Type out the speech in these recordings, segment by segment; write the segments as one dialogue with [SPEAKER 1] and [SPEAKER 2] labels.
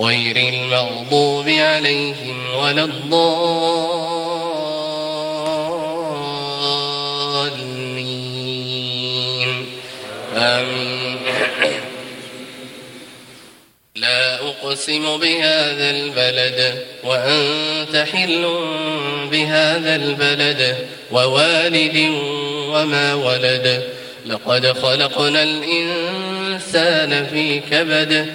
[SPEAKER 1] غير المغضوب عليهم ولا الضالين. آمين. لا أقسم بهذا البلد وأنت حل بهذا البلد ووالد وما ولد. لقد خلقنا الإنسان في كبد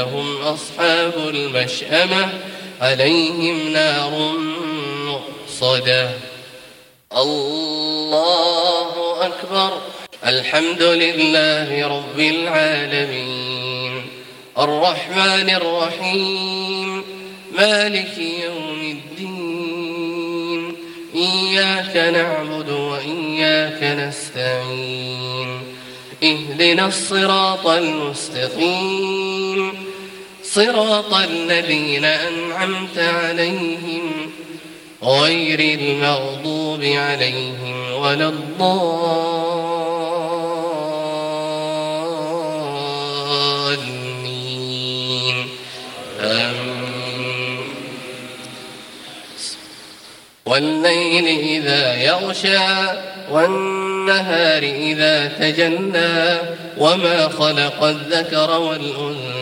[SPEAKER 1] هم أصحاب المشأمة عليهم نار مؤصدة. الله أكبر. الحمد لله رب العالمين. الرحمن الرحيم. مالك يوم الدين. إياك نعبد وإياك نستعين. اهدنا الصراط المستقيم. صراط الذين أنعمت عليهم غير المغضوب عليهم ولا الضالين. والليل إذا يغشى والنهار إذا تجلى وما خلق الذكر والأنثى